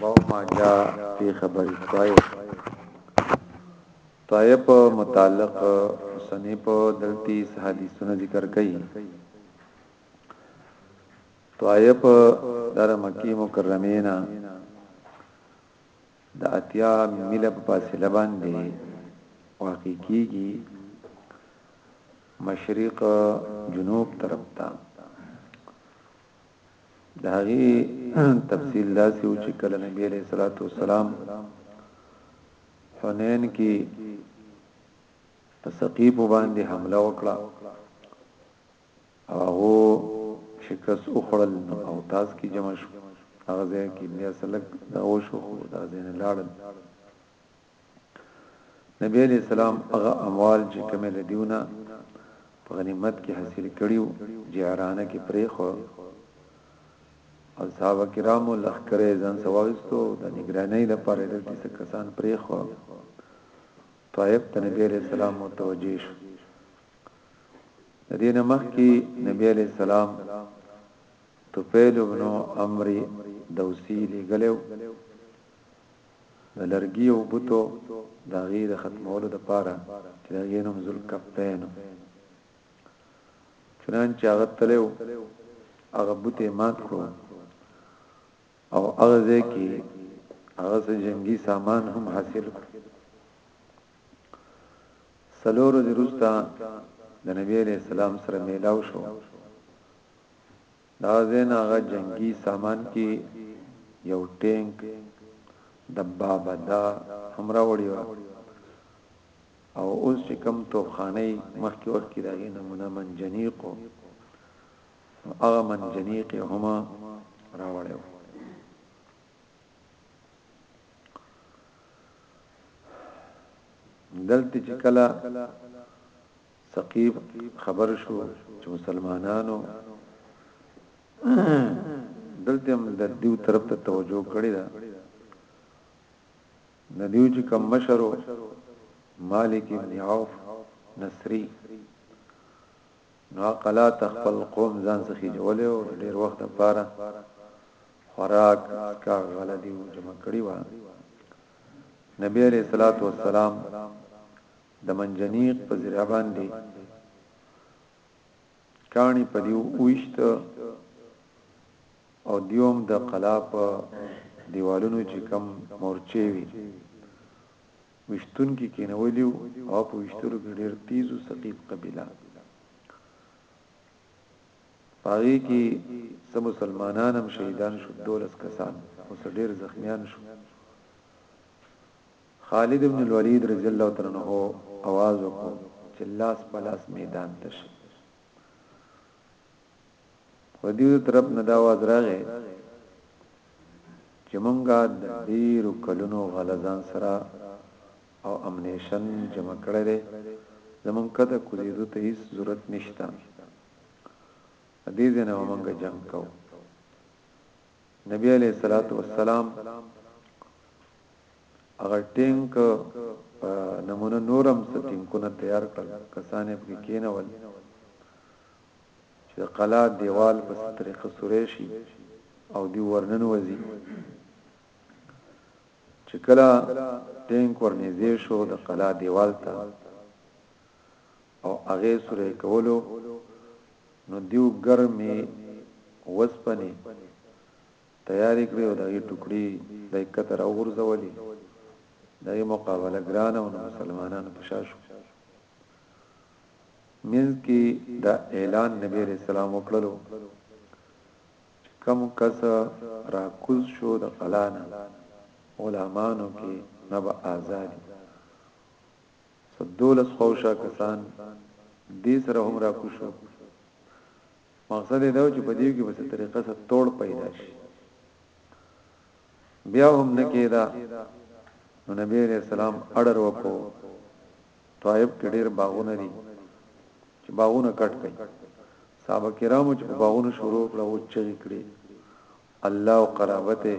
باو ما جا پی خبری طائف طائف متعلق مصنف دلتی حدیثونه ذکر کئی طائف در مکی مکرمینا د اتیا میل په فاصله باندې واقع کیږي مشرق جنوب طرف ته د هغه تفصیل داسې و چې کله نبی عليه الصلاه والسلام حنین کې په ثقيف باندې حمله وکړه او هغه شکست اخړل او تاس کې جمع شو هغه ځای کې بیا سلک دا وشو دا ځین لاړل نبی علیه السلام هغه اموال چې کومې له دیونه په غنیمت کې حاصل کړیو جعرانه کې پرې خو او صحابه کرامو لخرې ځان سواغستو د نگرانۍ لپاره د کیسه کسان پرې خو طائف ته نبی عليه السلام متوجه شو د دې نمخ کې نبی عليه السلام طفیل ابن عمرو دوسی لګلو د لرګي او بوتو د غي د ختمولو د پاره چې د غي نوم ذل کفین چنانچه هغه تلو هغه بوته مات کړو او هغه ځکه هغه جنگي سامان هم حاصل کړ سلور ورځې وروسته د نبی عليه السلام سره میلاو شو دا ځای نه هغه جنګي سامان کې یو ټینک، دبابه، دا هم راوړې وه او اوس چې کوم توپخانه یې مخکې وخت کې د هغې نمونه منجنیق و، نو هغه منجنیق یې هم راوړی و. دلته چې کله ثقیف خبر شو چې مسلمانانو دلته هم د دیو طرف ته توجه کړی دا د دیو چې کم مشرو مالک ابن عوف نصری نو قلا تخپل قوم ځان سخی جوړه او ډیر وخت لپاره خوراک کا غلدی جمع کړی و نبی علیہ الصلوۃ والسلام د منجنیق په ذریعه باندې کاڼي په دیو وښت او دیوم د قلا په دیوالونو چې کم مورچې وي وشتون کې کینولیو او په وشتلو کې ډېر تیز او ثقيب قبيله پاره کې سم مسلمانان هم شهیدان شو دولس کسان او ډېر زخمیان شو خالد ابن الولید رضی الله تعالی عنه اواز وکړو چې لاس په لاس میدان ته شي خو دیو طرف نه دا आवाज راغی چې مونږه د ډیرو کلونو غلزان سره او امنیشن جمع کړل زمونږ کده کوزیدو ته هیڅ ضرورت نشته دې ځنه مونږه جنگ کو نبی علیه الصلاة والسلام هغه ټینک په نمونه نورم سټینکونه تیار کړل کسانې په کېنول چې قلا دیوال په طریقه سورې شي او دی ورنن وځي چې کله ټینک ورنږدې شو د قلا دیوال ته او هغه سره کولو نو دیو ګرمې وسپنې تیارې کړې او دغه ټوکړي د کتر او غرزولې دغه مقابله ګران او مسلمانانو په شاشو منځ کې د اعلان نبی رسول الله وکړلو کم کس را کوز شو د قلانا غلامانو کې نبا آزادي څه دولس خوشا کسان دې سره هم راکوز شول. مقصد یې دا و چې په دې کې به څه طریقه څه توړ پیدا شي. بیا هم نه کېده نو نبی علیہ السلام اړر وکړو طائب کې ډېر باغونه دي چې باغونه کټ کړي صحابه کرامو چې په باغونو شروع کړه او چغې کړې الله او قرابته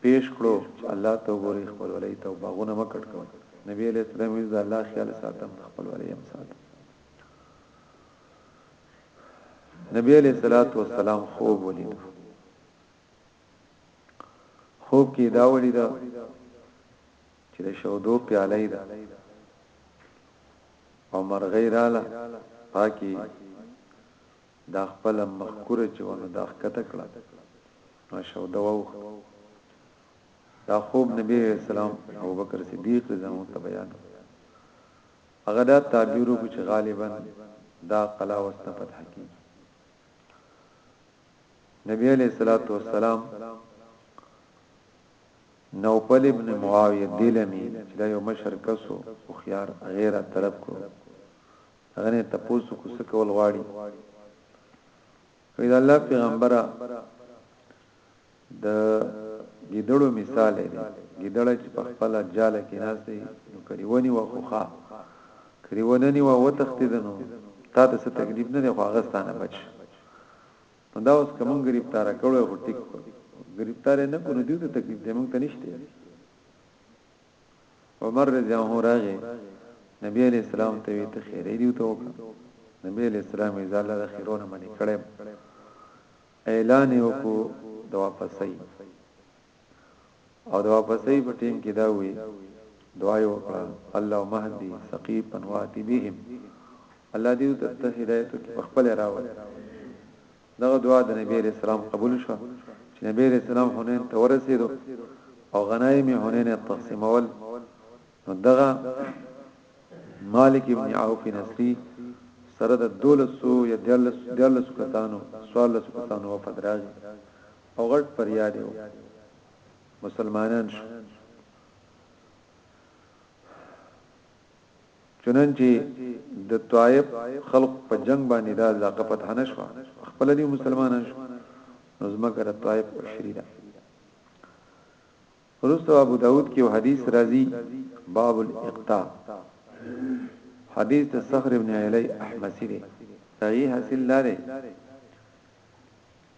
پیش کړو چې الله ته وګورئ خپلولۍ ته او باغونه مه کټ کوئ نبی علیه السلام ویل زه د الله خیال ساتم د خپلولۍ هم ساتم نبی علیه الصلاۃ والسلام خوب ولید خوب کې دا ولید چې د شودو پیاله ده او مرغې رااله پاکي دا خپله مخکوره چې وه نو دا ښکته کړه نو شوده واوښته دا خوب نبی علیہ السلام ابوبکر صدیق رضی الله عنه بیان هغه دا تعبیر وکړ چې غالبا دا قلا وسنه فتح کی نبی علیہ الصلوۃ والسلام نوفل ابن معاویه دلمی چې دا یو مشر کسو او خيار غیره طلب کړو هغه نه تپوس کو څه کول غواړي وی د الله پیغمبره د ګیدړو مثال دی ګیدړه چې په خپل جاله کې ناشته نو کریونی وخوخه کریوننی و وتختیدنو تا ته څه تکلیف نه دی خو هغه ستانه بچ نو دا اوس کوم گرفتار کړو خو ټیک گرفتار نه کو نو دې ته تکلیف دې مونږ ته نشته عمر رضی الله عنه راغی نبی علیہ السلام ته وی ته خیره دی ته وکړه نبی علیہ السلام یې زاله د خیرونه منی کړم اعلان وکړو د واپسې او د واپسې په ټیم کې دا وی دعا یې وکړه الله مهدی ثقیب انواتی بهم الله دې ته هدایت کې خپل راوړي دغه دعا د نبي عليه السلام قبول شوه چې نبي عليه السلام حنين ته ورسېدو او غنايم حنين يې تقسيمول نو دغه مالک ابن عوف نصري سره د 1200 یا 1300 کسانو 1400 کسانو وفد راغی او غټ پر یاد یو مسلمانان شو چنانچه د طائف خلقو په جنګ باندې دا علاقه فتح نه شوه، په خپله دې مسلمانان شو، نو ځمکه د طائف عشري ده. وروسته ابو داود کې یو حدیث راځي، باب الاقطاع، حدیث د صخر ابن علی احمسی دی، داغي حاصل دا دی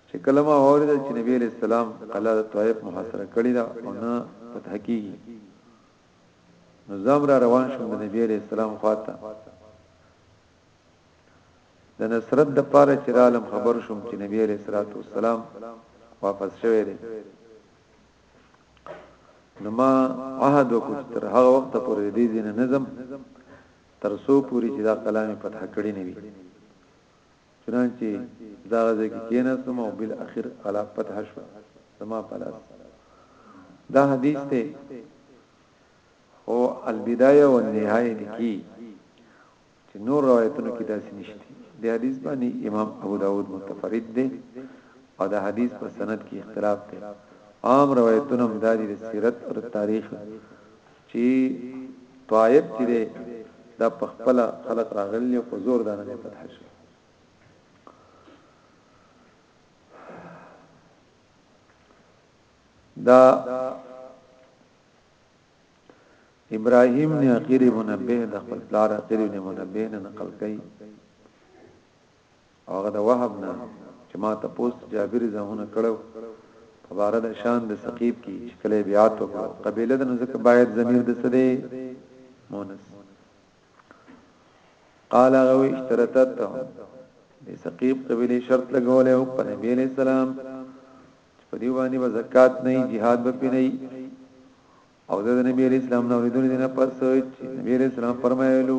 چې کله ما واوریدل چې نبی علیہ السلام قلعه طائف محاصره کړې ده او نه فتح کیږي، نو زم را روان شوم د نبی عليه السلام خواته د نصرت د پاره چې عالم خبر شوم چې نبی عليه الصلاه والسلام واپس شوی دی نو ما عهد وکړ تر هغه وخت پورې دې دین نظم تر سو پوری چې دا کلام فتح کړی نه وي چنانچه زه هغه ځای کې کېناستم او بالاخره قلا فتح شو زما په لاس دا حدیث ته او البدايه والنهايه لیکي چې نور روایتونو کې داسې نشته د حدیث باندې امام ابو داود متفرد دی او د حدیث په سند کې اختلاف دی عام روایتونه هم دادي د سیرت او تاریخ چی طائف چی دی دا په خپله خلق راغلی دی او په زور دانه دی فتح شوی. دا ابراهيم نه غير منبه د خپل پلار غير نه منبه نه نقل کوي او هغه د وهب نه چې ما ته پوس جابر زمونه کړو په بار د شان د ثقيب کې چې کله بیعت وکړو قبيله د نزدک باید ضمیر د سده مونث قال غوي اشترطت د ثقيب قبيله شرط لګولې او په نبی عليه السلام په دی باندې زکات نه جهاد به پینې او د نبی علیہ السلام نو ردون دینه پس چې نبی علیہ السلام فرمایلو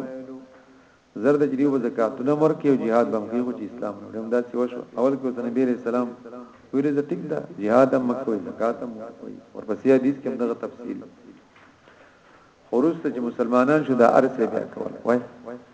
زرد جریو زکات نه مر کې او jihad بم کې خو چې اسلام نو دم دا سی وشو اول کې وته نبی علیہ السلام ویل زه ټیک دا jihad هم کوي زکات هم کوي ورپسې حدیث کې دغه تفصیل خورست چې مسلمانان شو دا ارسه بیا کول وای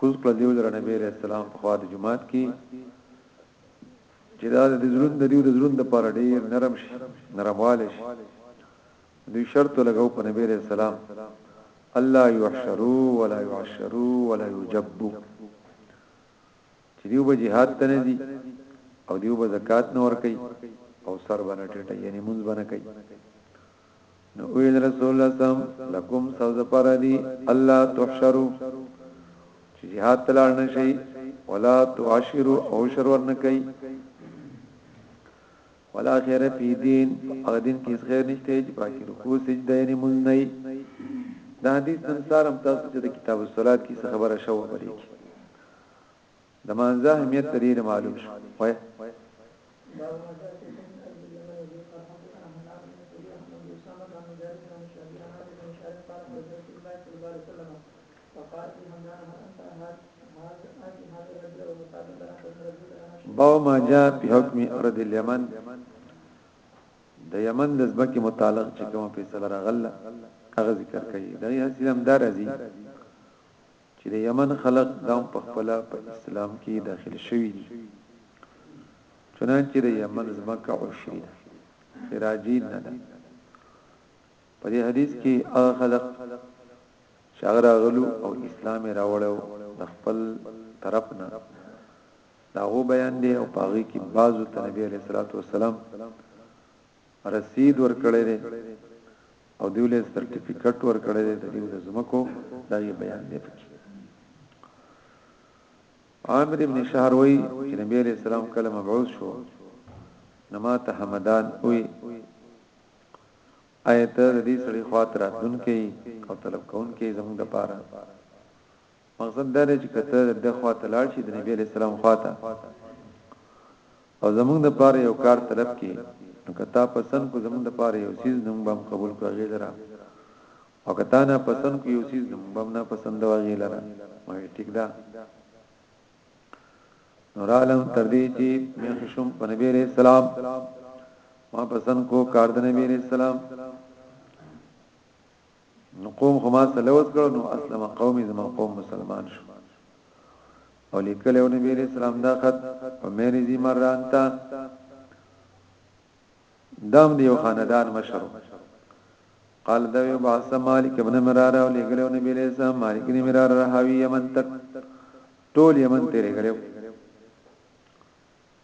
کوز کړه دیو لره نبی علیہ السلام په خوا د جماعت کی چې دا د زړون د دیو د زړون د پر ډیر نرم شي نرمواله شي دوی شرط لګاو په نبی علیہ السلام الله یحشرو ولا یعشرو ولا یجبو چې دیو به jihad ته نه دي او دیو به زکات نه ور کوي او سر باندې ټټه یعنی مونږ باندې کوي نو ویل رسول الله سم لکم سوز پر دی الله تحشرو چې جهاد تلار نشي ولا تعشرو او شر ورنکي ولا خیر فی دین هغه دین کې خیر نشته چې پاکي رکوع سجده یې مونږ نه دا حدیث انصار هم تاسو ته کتاب الصلات کې خبره شوه بلې د مانځه اهمیت ترې نه معلوم شو وای باو ما جا په حکم ارض اليمن د یمن د زبکی متعلق چې کوم په سره غله هغه ذکر کوي دغه حسیلم دار ازي چې د یمن خلق دام په خپله په اسلام کې داخل شوي دي چنانچې د یمن زمکه عشری ده خراجی نه ده په دې حدیث کې هغه خلق شغرا غلو او اسلام راوړو د خپل طرف نه دا هو بیان دی او پاغي کې بعضو ته نبی علیہ الصلوۃ والسلام رسید ورکړی دی او دیو له سرټیفیکټ ورکړی دی د دیو د زمکو دا یې بیان دی پکې عامر ابن شهر وای چې نبی علیہ السلام کله مبعوث شو نما ته حمدان وای آیت د دې سړي خاطر دن کې او طلب کون کې زموږ د پاره مقصد دا دی چې که ته د ده خوا ته لاړ شې، د نبي علیه السلام خوا ته، او زموږ لپاره یو کار طلب کړې، نو که تا پسند کړو زموږ لپاره یو څیز، نو موږ به هم قبول کړو هغې لره، او که تا ناپسند کړو یو څیز، نو موږ به هم ناپسندوو هغې لره. ما وویل، ټیک ده. نو رالم، تر دې چې مېښه شوم په نبي علیه السلام، ما پسند کړو کار د نبي علیه السلام. نو قوم خو ما تلوت کړو نو اسلم قومي زما قوم مسلمان شو او لیکل او نبی علیہ السلام دا خط په مېری زی مران تا دام دیو خاندان مشر قال دا یو باس مالک ابن مرار او لیکل او نبی علیہ السلام مالک ابن مرار راوی یمن تک ټول یمن تیرې غلو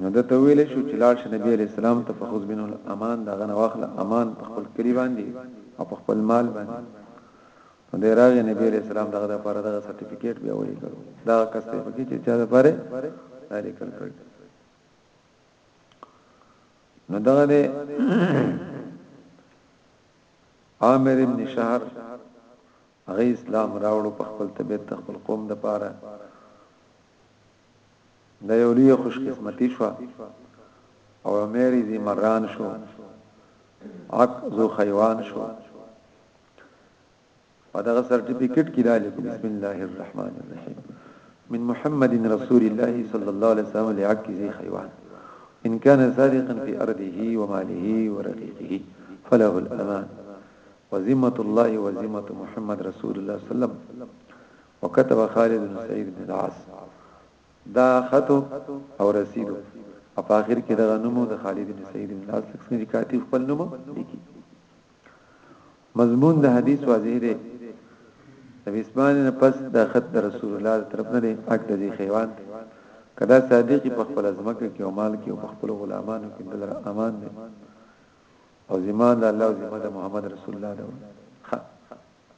نو ده ته وویل شو چې لاړ شه نبي علیه السلام ته فخذ منه الامان د هغه نه واخله امان په خپل کلي باندې او په خپل مال باندې نو دی راغی نبی علیہ السلام دغه د پاره دغه سرټیفیکیټ بیا وایي کړو دا کس ته پکې چې چا د پاره تاریخ کړ نو دغه دی عامر ابن شهر هغه اسلام راوړو په خپل طبيعت خپل قوم د پاره دا یو لوی خوش قسمتی شوه او عمیر ذی مران شو عق ذو خیوان شو په دغه سرټیفیکټ کې دا لیکو بسم الله الرحمن الرحیم من محمد رسول الله صلی الله علیه وسلم لعق ذی خیوان ان كان صادقا في ارضه وماله ورقيقه فله الامان وذمه الله وذمه محمد رسول الله صلی الله علیه وسلم وكتب خالد بن سعيد بن العاص دا خط او رسید او په اخر کې دغه نوم د خالد بن سعید بن لاس لکس نه کاتب خپل نوم لیکي مضمون د حدیث واضح دی د اسمان نه پس د خط د رسول الله طرف نه دی اک د خیوان کدا صادقی په خپل ځمکه کې او مال کې او په خپل غلامانو کې دلر امان دی او زمان د الله او زمان د محمد رسول الله دی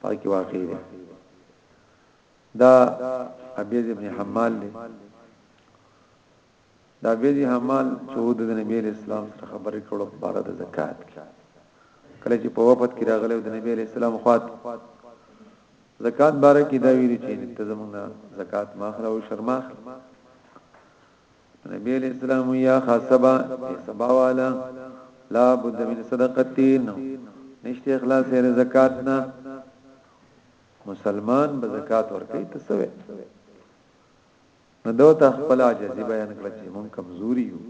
پاکي واقع دي دا ابيز ابن حمال دي دا ابيز حمال چې د نبی اسلام سره خبرې کړو په اړه د زکات کله چې په وفات کې راغلی د نبی اسلام خوات زکات باره کې دا ویلي چې ته زمونږ زکات ماخله او شرماخ نبی علیہ السلام یا خاصبا سبا والا لا بد من صدقتین نشته اخلاص یې زکات نه مسلمان به زکات ورکړي ته سوې نو دو ته خپل عجزي بیان کړ چې مون کمزوري یو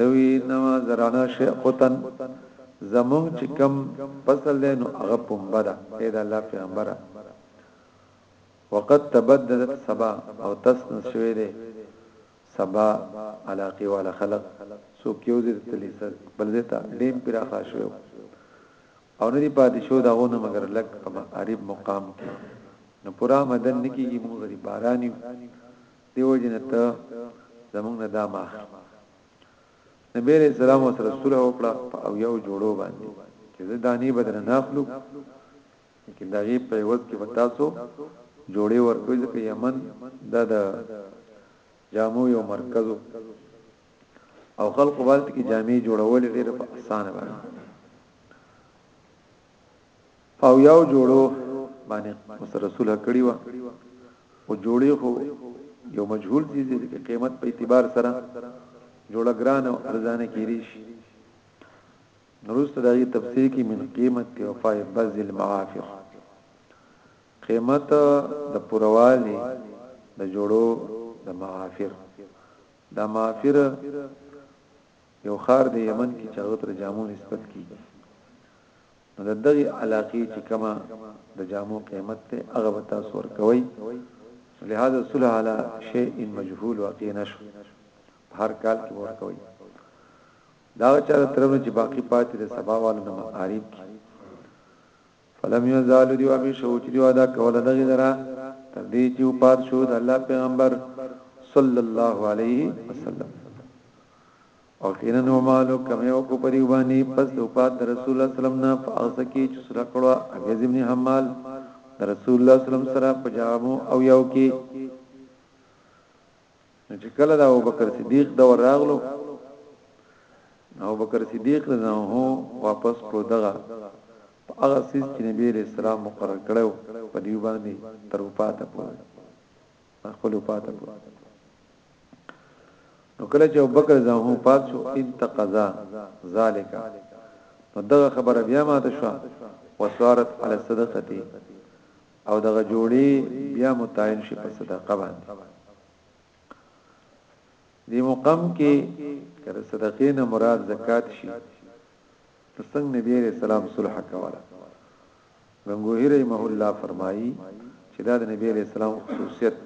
دوی نو زرانا شیقتن زمون چې کم فصل دی نو هغه پمبره اې دا الله پیغمبره وقد تبددت سبا او تسنس شوی دی سبا علاقی والا خلق سو کیو زیر تلی سر بلزیتا ډیم پیرا خاشویو او ندی پاتی شو داغو نه مگر لک په معریب مقام کی نو پورا مدن نکی گی مونگ غری بارانیو دیو جنتا زمونگ ندا ماخ نبی علیہ السلام و سر صلح وکړه په او یو جوړو باندې چې زه دانی بدر نه اخلو لیکن داغي په عوض کې به تاسو جوړې ورکوي ځکه یمن د د جامو یو مرکز او خلق بالت کې جامې جوړول ډېر په اسانه باندې او یو جوړو باندې رسول کړي و او جوړې خو یو مجهول دي چې قیمت په اعتبار سره جوړه ګران او ارزانه کیږي نو وروسته د هغې تفسیر کې من قیمت وفاء بعض الموافق قیمت د پوروالي د جوړو د معافر دا معافر یو خار د یمن کې چاغت را جامو نسبت کیږي نو د دغه علاقې چې کما د جامو قیمت ته هغه به تاسو ور کوي لہذا صلح علی شیء مجهول واقع نشو هر کال کې ور کوي د هغه چا د طرف نه چې باقی پاتې د سبا والو د مقارب کی فلم یزالو دیو امی شوچ دیو ادا کوله دغه درا تر دې چې وفات شو د الله پیغمبر صلی الله علیه وسلم او کینه نو مالو کمه او کو پری باندې پس د وفات رسول الله صلی الله علیه وسلم نه فاغس کی چې سره کړو ابي ابن حمال رسول الله صلی الله علیه وسلم سره پجامو او یو کې نو چې کله د ابوبکر صدیق دور راغلو نو ابوبکر صدیق رضی الله عنه واپس کړو دغه هغه سیس چې نبی علیہ السلام مقرر کړو په دی باندې تر وفاته پورې خپل وفاته پورې نو کله چې ابوبکر زمو پات شو انتقضا ذالک نو دغه خبره بیا ماته شو وسارت علی صدقتی او دغه جوړې بیا متعین شي په صدقه باندې دی مقام کې کله صدقې نه مراد زکات شي څنګه نبی رسول سلام صلح کوله غنگوهی رحمه الله فرمایي چې دا د نبی رسول سلام خصوصیت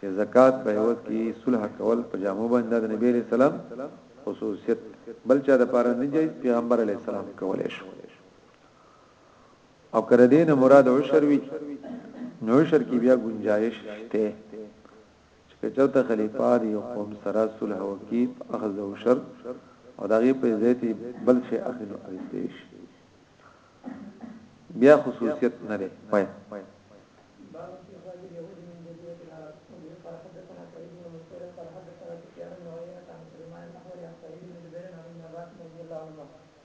چې زکات په عوض کې صلح کول په جامو باندې د نبی رسول سلام خصوصیت بل چا د پاره نه جایز پیغمبر علی السلام کولای شو او که د دې نه مراد عشر وي نو عشر کې بیا گنجائش شته چې چرته خلیفہ دی او قوم سره صلح وکي اخذ او شر او دغه په زیت بل شي اخذ او استیش بیا خصوصیت نه دی وای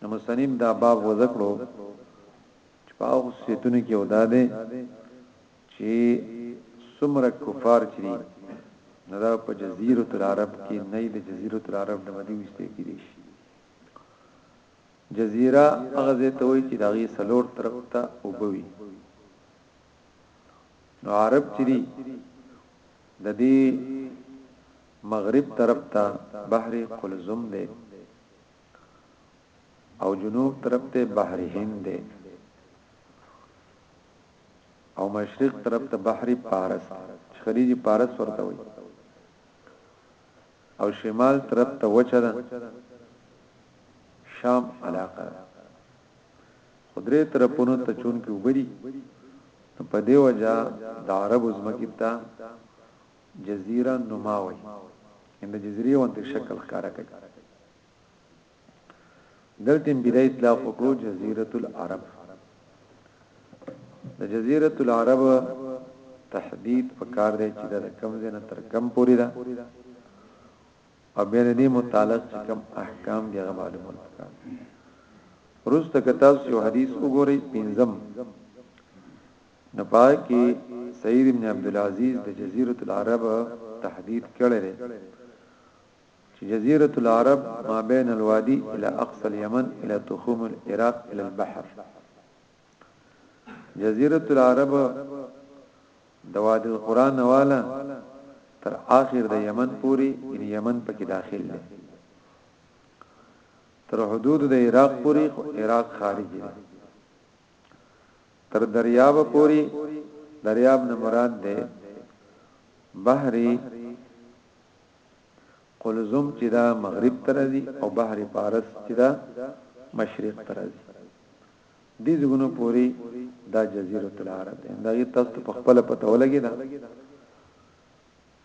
نو مصنف دا باب وضع کړو چې په هغو خصوصیتونو کې ودا ده چې څومره کفار چې دي نو دا په جزیره العرب کې نه د جزیره العرب نه مدي وسته کې دي شي جزیره هغه ځای ته وایي چې دغه سلور طرف ته وبوي نو عرب چې دي د دې مغرب طرف ته بحر قلزم دی او جنوب طرف ته بحر هند دی او مشرق طرف ته بحر پارس خلیج پارس ورته وي او شمال طرف ته وچه ده شام علاقه خدري طرفونو ته چون کې وبري په دې وجہ د عربو زمکې ته جزیره نما وي ان د جزیره وانت شکل ښکارا کوي دلته بیا اطلاق وکړو جزیره العرب د جزیره العرب تحدید پکار دی چې د کم زنه تر کم پوری ده او بیا دې متعلق چې کم احکام دی غو معلومات پکار روز ته کتاب یو حدیث وګورئ پنځم نو په هغه کې سعید ابن عبدالعزیز د جزیرة العرب تحدید کړی دی چې جزیرة العرب ما بین الوادی الى اقصى اليمن الى تخوم العراق الى البحر جزیرة العرب د وادي القرآن والا تر آخر د یمن پوری ان یمن پکې داخل دی تر حدود د عراق پوری عراق خارج دی تر دریاب پوری دریاب نه مراد ده بحر قلزم چې دا مغرب تر دی او بحر فارس چې دا مشرق تر دی دې زګونو پوری دا جزیره العرب ده دا یې تاسو په خپل پته ولګی دا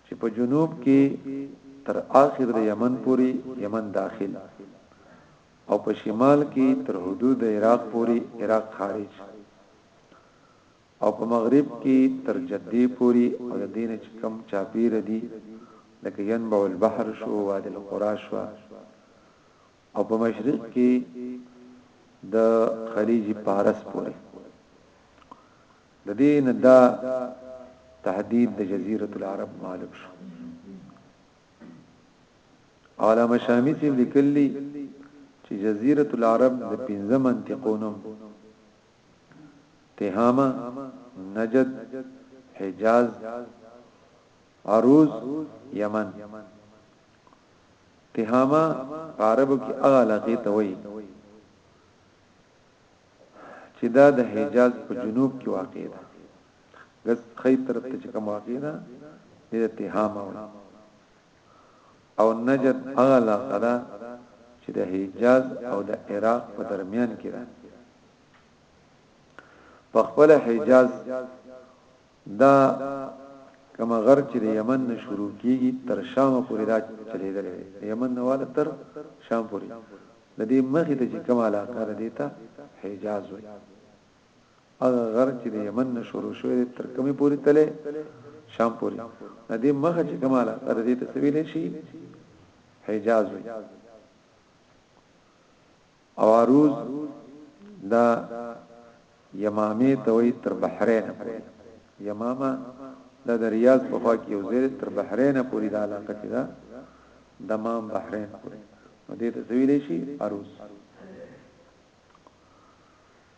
چې په جنوب کې تر اخر د یمن پوری یمن داخل او په شمال کې تر حدود د عراق پورې عراق خارج او په مغرب کې تر جدې پوري او د دین چې کم چاپیر دي لکه ينبع البحر شو واد القرا شو او په مشرق کې د خلیج پارس پوري د دین دا تهدید د جزیره العرب معلوم شو علامه شامی صاحب لیکلی چې جزیره العرب د پنځه منطقو نوم تهامه نجد حجاز عروض یمن تهامه عربو کې هغه علاقه ته وایي چې دا د حجاز په جنوب کې واقع ده د خی طرف ته چې کوم واقع ده د تهامه او نجد هغه علاقه ده چې د حجاز او د عراق په درمیان کې ده په خپل حجاز دا کما غر چې د یمن نه شروع کیږي تر شام پورې دا چلیدل دی یمن نه والا تر شام پورې د دې مخې ته چې کومه علاقه ده دیتا حجاز وي هغه غر چې د یمن نه شروع شوی دی تر کومې پورې تله شام پورې د دې مخه چې کماله تر دې تسویل شي حجاز وي او عروض دا یمامه توي تر بحرین پورې یمامه د دریاز په خوا کې یو ځای تر بحرین پورې دا علاقه چې دا دمام بحرین پورې نو دې تسویل شي عروض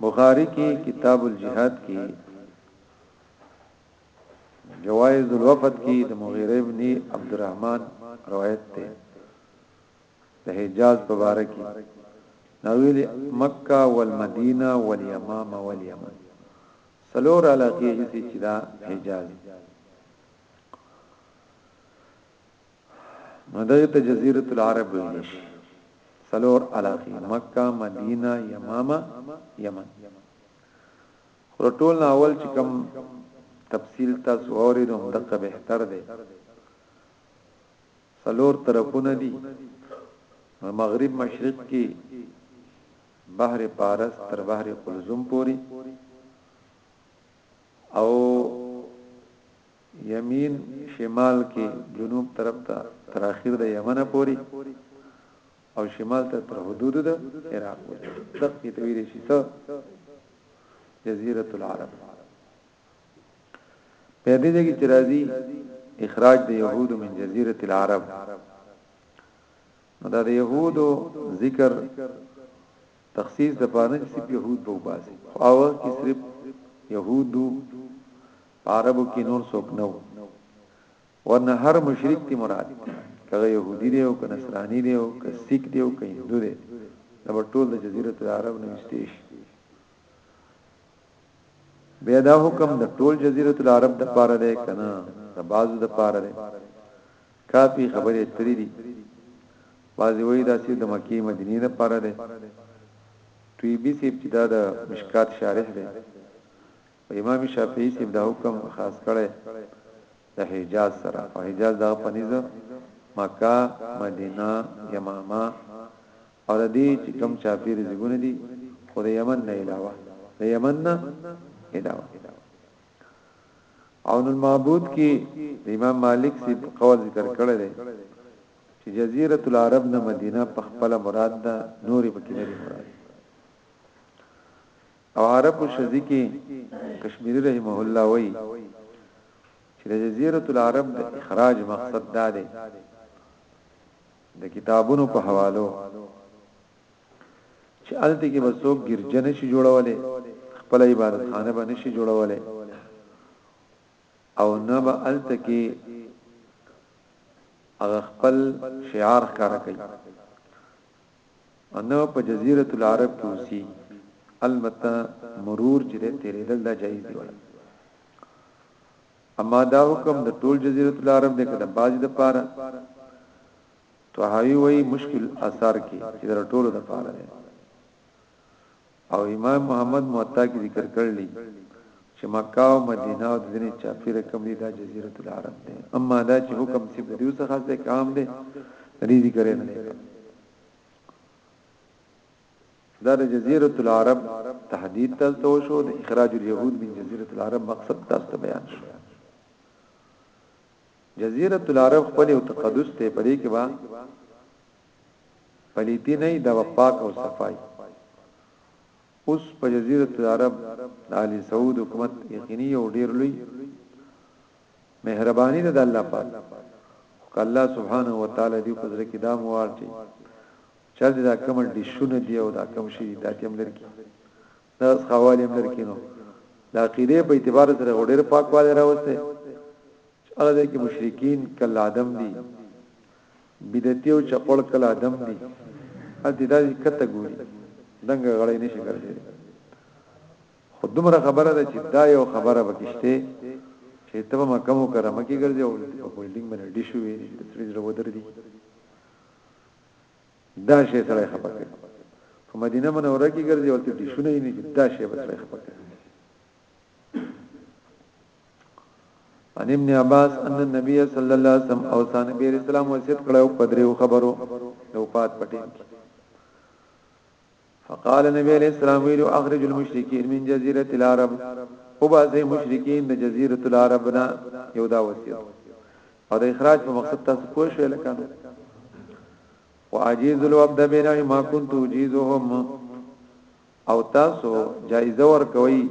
بخاری کې کتاب الجهاد کې جوائز الوفد کې د مغیره ابن عبدالرحمن روایت ده د حجاز په باره کې نویل مکه والمدینه والیمامه والیمن سلور علاقه چې دا حجاز نو دغه ته جزیره العرب ویل شي سلور علاقه مکه مدینه یمامه یمن خرطول اول چې کوم تفصیل تاسو اوریدو دغه بهتر دی سلور طرفونه دي مغرب مشرق کې بحر پارس تر بحر قلزم پوري او یمین شمال کې جنوب طرف ته تر اخیر د یمن پوري او شمال ته تر حدود د عراق پوري دغه ته ویل شي څه جزیره العرب په دې ځای کې چې راځي اخراج د يهود من جزيره العرب نو دا د يهودو ذکر تخصیص د پاره چې صرف يهود به وباسي خو هغه وخت کې صرف يهود په عربو کې نور څوک نه وو ورنه هر مشرک تی مراد کغه يهودي دی او که نصراني دی او که سیک دی او که هندو دی دا ټول د جزیره العرب نه مستیش بیا دا حکم د ټول جزیره العرب د پاره دی کنه د بازو د پاره دی کافی خبری تری دی بعضی وایی دا څیز د مکی مدینی لپاره دی طیبی صیب چی دا د مشکات شارح دی و امام شافعی صیب دا حکم خاص کړی د حجاز سره او حجاز دا پنیز مکه مدینه یمامه او د دې چې کم چاپیر زګونه دي خو د یمن نه علاوه د یمن نه علاوه عون المعبود کې د امام مالک سی په قول ذکر کړی دی چې جزیره العرب نه مدینه په خپل مراد ده نورې پکې نه مراد او عرب شذی کې کشمیری رحمه الله وای چې د جزیره العرب د اخراج مقصد دا دی د کتابونو په حوالو چې الته کې به څوک ګرجه نشي جوړولې خپل عبادت خانه به نشي جوړولې او نه به الته کې هغه خپل شعار ښکار کوي انو په جزیره العرب کې اوسي البته مرور چې تیرېدل دا جایز دی ولا اما دا حکم د ټول جزیره العرب د کده باز د پاره طحاوی وایي مشکل الاثار کې چې در ټولو د پاره دی او امام محمد موطا کې ذکر کړلی چې مکه او مدینه او ځینې چاپیره کوم دي دا جزیره العرب ده اما دا چې حکم څه بدیو څه خاص ده کام ده دې ذکر نه دی دا د جزیره العرب تحدید تاسو ته شو د اخراج اليهود من جزیره العرب مقصد تاسو ته بیان شو جزیرة العرب خپل یو تقدس ته په دې کې با پلیتی نه دا پاک او صفای اوس په جزیرة العرب د آل سعود حکومت یقیني او ډیر لوی مهرباني ده د الله پاک خو الله سبحانه و تعالی دې په ځل کې دا موارتي چر دا کوم ډیشونه دی او دا کوم شي دا تیم لري دا ښاوالي هم لري کینو د عقیده په اعتبار سره غوډیر پاکواله راوسته چې هغه د کې مشرکین کله ادم دي بدعتي او چپړ کله ادم دي اته دا کته ګوري دنګ غړې نشي ګرځي خودمره خبره ده چې دا یو خبره وکشته چې ته په مکه مکرمه کې ګرځي او په بلډینګ باندې ډیشو وي د سړي زړه ودر دي دا شی سره خپه کوي په مدینه منوره کې ګرځي او ته دښونه یې نه دا شی به سره خپه کوي ان ابن عباس ان النبي صلى الله عليه وسلم او سان نبی اسلام وصیت کړو پدریو خبرو نو پات پټین فقال نبی علیہ السلام ویلو اخرج المشرکین من جزیرۃ العرب او بازه مشرکین د جزیرۃ العرب نه یو دا وصیت او د اخراج په مقصد تاسو پوه شئ لکه واجیز الوبد بنا ما كنت اجیزهم او تاسو جایزه ور کوي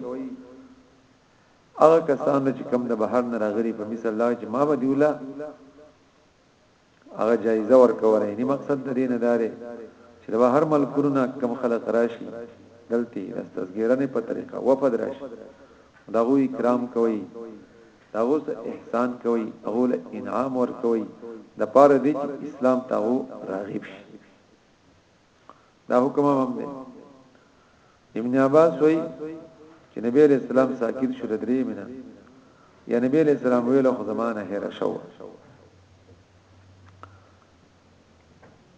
هغه کسان چې کم د بهر نه راغلي په مثال دا چې ما به دیولا هغه جایزه ورکول نه مقصد د دې نه داري چې د بهر ملکونو کم خلک راشي دلته د تسګیرنې په طریقه وفد راشي دا غو اکرام کوي دا غو احسان کوي هغه له انعام ور کوي د پاره دې چې اسلام ته راغب شي دا حکم هم دی ابن عباس وای چې نبی علیہ السلام ساکت شو درې مینا یا نبی علیہ السلام ویل خو زمانه هره شو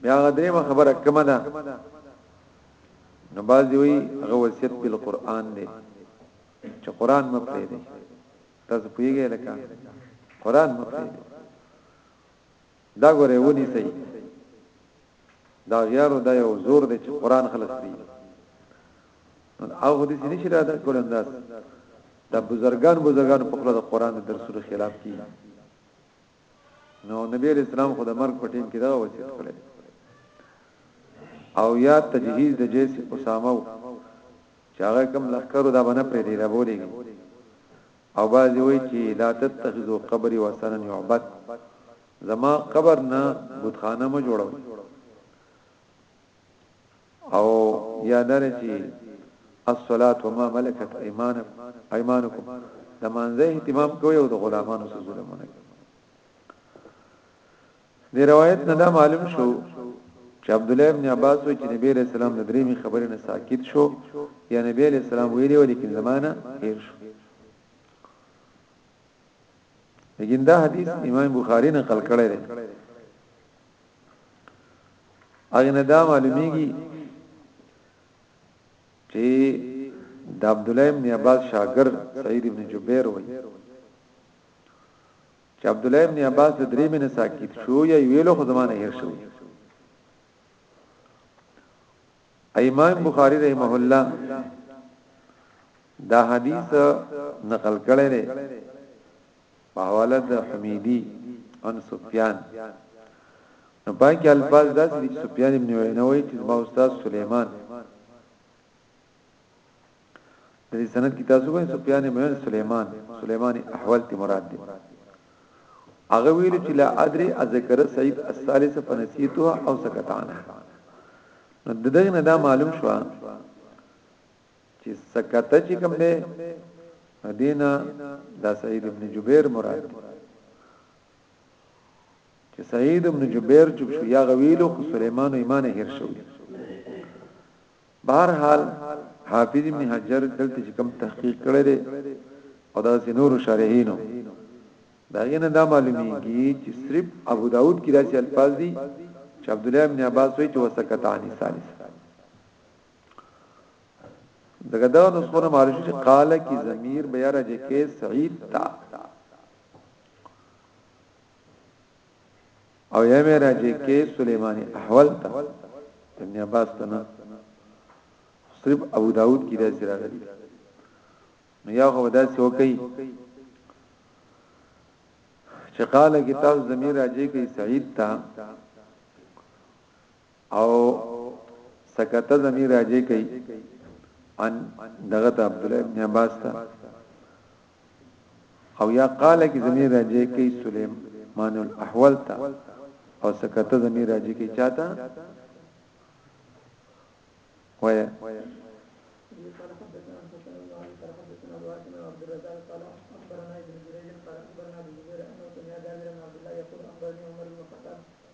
بیا غدرې ما خبره کومه ده نو باز دی وی هغه وصیت په قران دی چې قران مې پرې دی تاسو پیږئ لکه قران مې پرې دی دا ګورې ونی سي دا غیارو دا یو زور دی چې قران خلص دی او حدیث نشي را ده کول انداز دا بزرگان بزرگان په خپل قران درسونو خلاف کی نو نبی اسلام خو د مرګ په ټیم کې دا وصیت کړی او یا تجهیز د جیش اسامه چې هغه کم لخرو دا باندې پرې دی را بولېږي او بعضي وایي چي لا تتخذو قبري وثنا يعبد زما قبر نه بت خانه مه جوړوئ او یا داره چي الصلاة وما ملکت ايمانکم د مانځه اهتمام کوي او د غلامانو سره ظلم نه کوي د روایت نه دا معلوم شو چې عبد الله ابن عباس وی چې نبی علیہ السلام د درېمې خبرې نه ساکت شو یا نبی علیہ السلام ویلی و لیکن زمانہ هیر شو لیکن دا حدیث امام بخاری نقل کړی دی اغه نه دا معلومیږي چې د عبد الله ابن عباس شاګرد سعید ابن جبیر وی چې عبد الله ابن عباس د درې مینه ساکت شو یا ویلو خو زمانه هیر شو امام بخاری رحمه الله دا حدیث نقل کړی دی په حواله د حمیدی ان سفیان نو باقي الفاظ داسې سفیان ابن عینوی چې ما استاد سليمان د دې سند کې تاسو ګورئ سفیان بن سليمان سليماني احوال تی مراد دي هغه ویل چې لا ادري اذکر سعید الثالث فنسیتها او سکت عنها نو دغه نه دا معلوم شو چې سکت چې کوم دی دینا دا سعید ابن جبیر مراد دی چې سعید ابن جبیر چوب شو یا غویلو خو سليمان ایمان هیر شو بهر حال حافظ ابن حجر دلته چې کوم تحقیق کړی دی او دا نور شارحینو دا غنه دا معلومیږي چې صرف ابو داود کې داسې الفاظ دي چې عبد الله ابن عباس وایي چې وسکتانی ثالث دغه دا نو څونه معلوم چې قال کی ضمیر بیا راځي کې سعید تا او یا مې راځي کې سليماني احوال ته ابن عباس ته نه صرف ابو داود کې دا سره راغلي نو یا خو دا څه کوي چې قال کتاب زمير راځي کې سعید ته او سکته ضمیر راجع کوي ان دغه ته عبد الله ابن عباس ته او یا قال کی ضمیر راجع کوي سليمان الاحول ته او سکته ضمیر راجع کوي چاته وای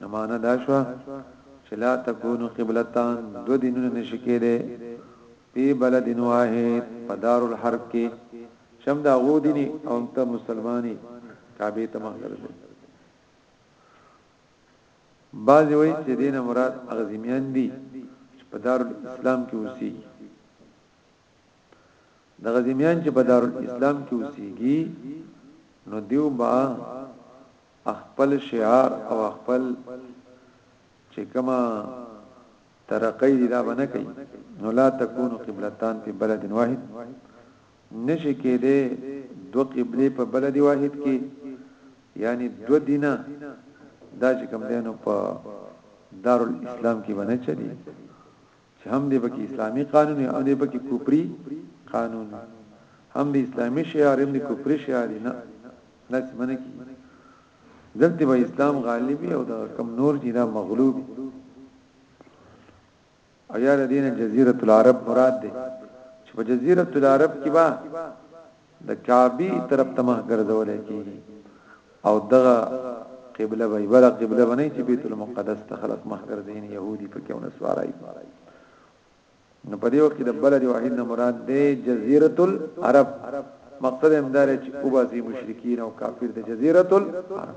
نو معنا دا شو چې لا تكون قبلتان دو دینونه نشي کېده په بلد واحد په دار الحرب کې شم دا غو دیني او ته مسلمانې کعبه ته مخ ګرځي بعض وایي چې دینه مراد اغزمیان دي چې په دار الاسلام کې اوسي د غزمیان چې په دارالاسلام کې اوسېږي نو دیو با خپل شعار او خپل چې کما ترقی دی دا بنه کوي نو لا تکون قبلتان په بلد واحد نشي کېده دو قبله په بلد واحد کې یعنی دو دینه دا چې کوم دینو په دارالاسلام کې بنه چلی چې هم دې پکې اسلامي قانون او دې پکې کوپری قانون هم دې اسلامي شعار هم دې کوپری شعار نه دا څه منه کی دلته به اسلام غالب او دا کم نور چې دا مغلوب او یا د دین جزیره العرب مراد ده چې په جزیره العرب کې با د کعبی طرف ته مخ ګرځولای کیږي او دغه قبله وي بل قبله بنئ چې بیت المقدس ته خلق مخ ګرځین يهودي پکې او نسوارای نو په دې وخت کې د بلد واحد نه مراد دی جزيره العرب مقصد همدار چې او باسي مشرکین او کافر د جزيره العرب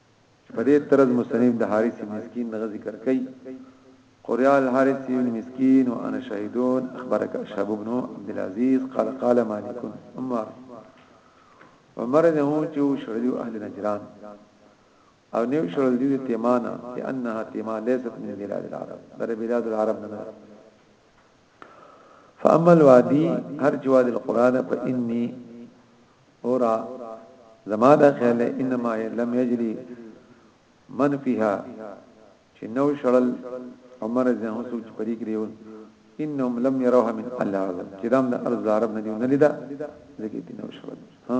چې په دې طرز مصنف د حارث ابن مسکين دغه ذکر کوي، قرئ الحارث ابن مسکين وانا شاهد اخبرک اشهب ابن عبدالعزيز قال قال مالک عمر عمر نه هو چې شړل اهل نجران او نیو شړل دي تیمانا لانها تیما ليست من بلاد العرب بل بلاد العرب نه فاما الوادي هر جواد القران فاني اورا زما دا خیال انما لم یجری من فيها چې نو شړل عمر زه هم سوچ پرې کړیو انهم لم يروها من الله عزم چې دام د ارض عرب نه دی نه لیدا زګی دي نو شړل ها